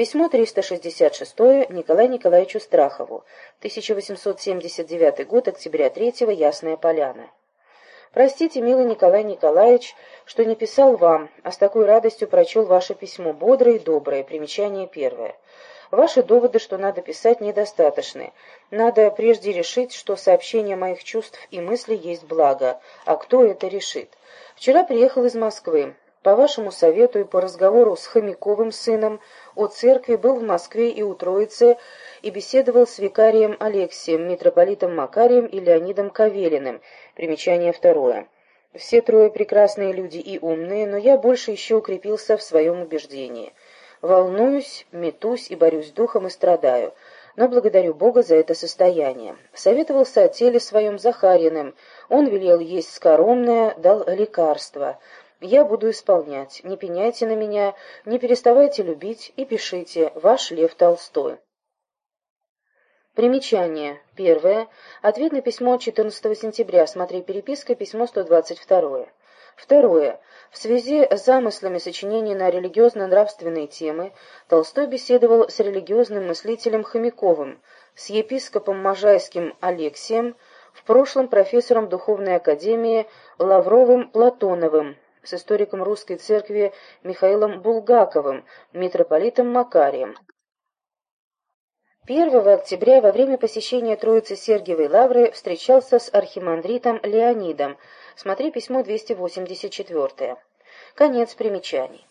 Письмо 366 Николаю Николаевичу Страхову. 1879 год, октября 3 Ясная Поляна. Простите, милый Николай Николаевич, что не писал вам, а с такой радостью прочел ваше письмо, бодрое и доброе, примечание первое. Ваши доводы, что надо писать, недостаточны. Надо прежде решить, что сообщение моих чувств и мыслей есть благо, а кто это решит. Вчера приехал из Москвы. По вашему совету и по разговору с Хомяковым сыном о церкви был в Москве и у Троицы и беседовал с викарием Алексием, митрополитом Макарием и Леонидом Кавелиным. Примечание второе. Все трое прекрасные люди и умные, но я больше еще укрепился в своем убеждении. Волнуюсь, метусь и борюсь духом и страдаю, но благодарю Бога за это состояние. Советовался о теле своем Захариным, он велел есть скоромное, дал лекарство — я буду исполнять. Не пеняйте на меня, не переставайте любить и пишите. Ваш Лев Толстой. Примечание. Первое. Ответ на письмо 14 сентября. Смотри переписка, письмо 122. Второе. В связи с замыслами сочинений на религиозно-нравственные темы Толстой беседовал с религиозным мыслителем Хомяковым, с епископом Можайским Алексием, в прошлом профессором Духовной Академии Лавровым Платоновым, с историком русской церкви Михаилом Булгаковым, митрополитом Макарием. 1 октября во время посещения Троицы Сергиевой Лавры встречался с архимандритом Леонидом. Смотри письмо 284. Конец примечаний.